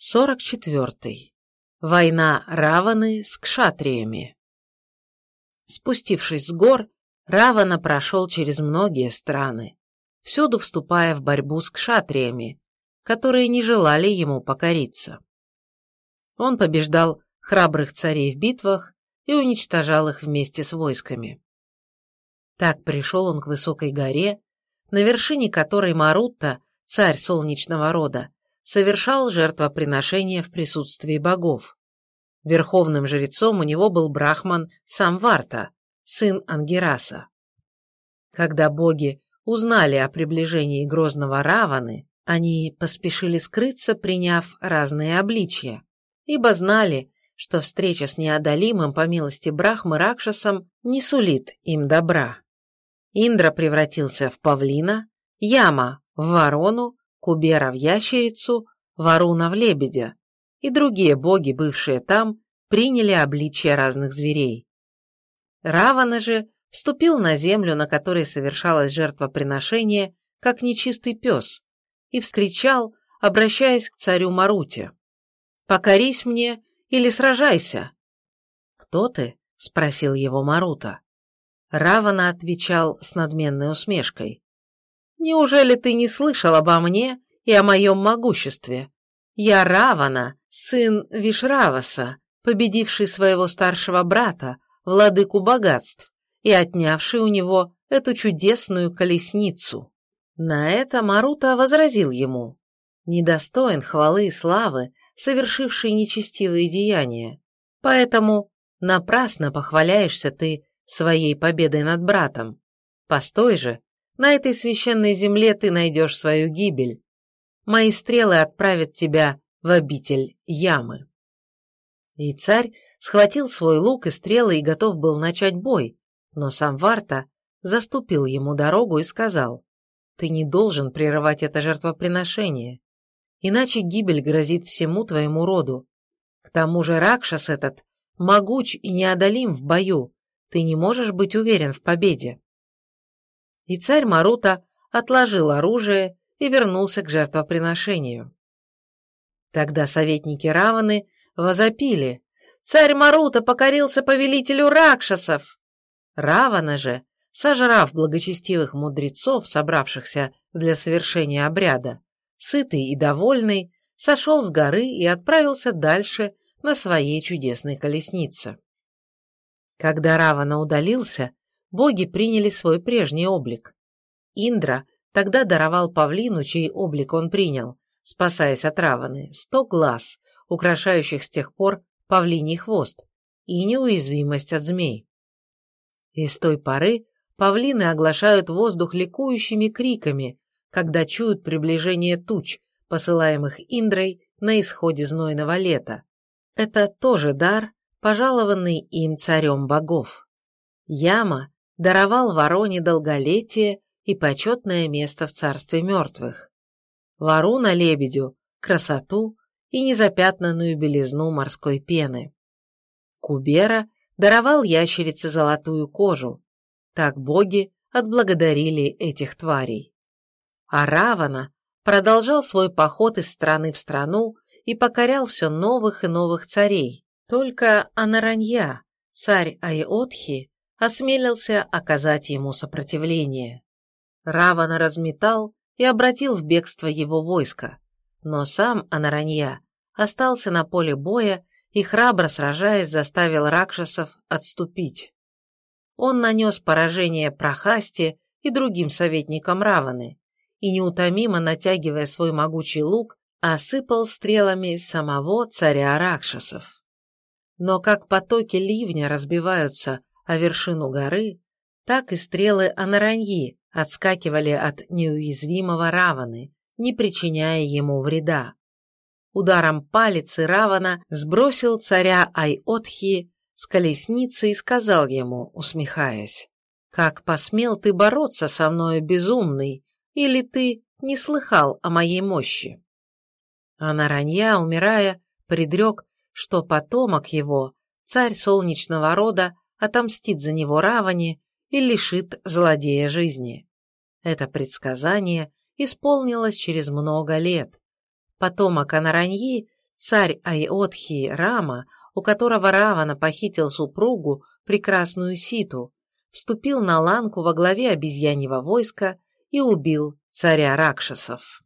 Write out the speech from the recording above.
44. Война Раваны с кшатриями. Спустившись с гор, Равана прошел через многие страны, всюду вступая в борьбу с кшатриями, которые не желали ему покориться. Он побеждал храбрых царей в битвах и уничтожал их вместе с войсками. Так пришел он к высокой горе, на вершине которой Марутта, царь солнечного рода, совершал жертвоприношения в присутствии богов. Верховным жрецом у него был брахман Самварта, сын Ангераса. Когда боги узнали о приближении грозного Раваны, они поспешили скрыться, приняв разные обличья, ибо знали, что встреча с неодолимым по милости Брахмы Ракшасом не сулит им добра. Индра превратился в павлина, Яма – в ворону, Кубера в ящерицу, Варуна в лебедя, и другие боги, бывшие там, приняли обличия разных зверей. Равана же вступил на землю, на которой совершалось жертвоприношение, как нечистый пес, и вскричал, обращаясь к царю Маруте. «Покорись мне или сражайся!» «Кто ты?» — спросил его Марута. Равана отвечал с надменной усмешкой. Неужели ты не слышал обо мне и о моем могуществе? Я Равана, сын Вишраваса, победивший своего старшего брата, владыку богатств, и отнявший у него эту чудесную колесницу. На это Марута возразил ему. Недостоин хвалы и славы, совершивший нечестивые деяния. Поэтому напрасно похваляешься ты своей победой над братом. Постой же на этой священной земле ты найдешь свою гибель. Мои стрелы отправят тебя в обитель ямы. И царь схватил свой лук и стрелы и готов был начать бой, но сам Варта заступил ему дорогу и сказал, «Ты не должен прерывать это жертвоприношение, иначе гибель грозит всему твоему роду. К тому же Ракшас этот могуч и неодолим в бою, ты не можешь быть уверен в победе и царь Марута отложил оружие и вернулся к жертвоприношению. Тогда советники Раваны возопили «Царь Марута покорился повелителю Ракшасов!» Равана же, сожрав благочестивых мудрецов, собравшихся для совершения обряда, сытый и довольный, сошел с горы и отправился дальше на своей чудесной колеснице. Когда Равана удалился, боги приняли свой прежний облик. Индра тогда даровал павлину, чей облик он принял, спасаясь от Раваны, сто глаз, украшающих с тех пор павлиний хвост, и неуязвимость от змей. И с той поры павлины оглашают воздух ликующими криками, когда чуют приближение туч, посылаемых Индрой на исходе знойного лета. Это тоже дар, пожалованный им царем богов. Яма даровал вороне долголетие и почетное место в царстве мертвых. Варуна лебедю – красоту и незапятнанную белизну морской пены. Кубера даровал ящерице золотую кожу. Так боги отблагодарили этих тварей. А Равана продолжал свой поход из страны в страну и покорял все новых и новых царей. Только Анаранья, царь Айотхи, осмелился оказать ему сопротивление. Равана разметал и обратил в бегство его войско, но сам Анаранья остался на поле боя и, храбро сражаясь, заставил ракшасов отступить. Он нанес поражение Прохасте и другим советникам Раваны, и, неутомимо натягивая свой могучий лук, осыпал стрелами самого царя Ракшасов. Но как потоки ливня разбиваются а вершину горы, так и стрелы Анараньи отскакивали от неуязвимого Раваны, не причиняя ему вреда. Ударом палицы Равана сбросил царя Айотхи с колесницы и сказал ему, усмехаясь, «Как посмел ты бороться со мною, безумный, или ты не слыхал о моей мощи?» А умирая, предрек, что потомок его, царь солнечного рода, отомстит за него Равани и лишит злодея жизни. Это предсказание исполнилось через много лет. Потомок Анараньи, царь Айотхи Рама, у которого Равана похитил супругу, прекрасную Ситу, вступил на ланку во главе обезьяньего войска и убил царя Ракшасов.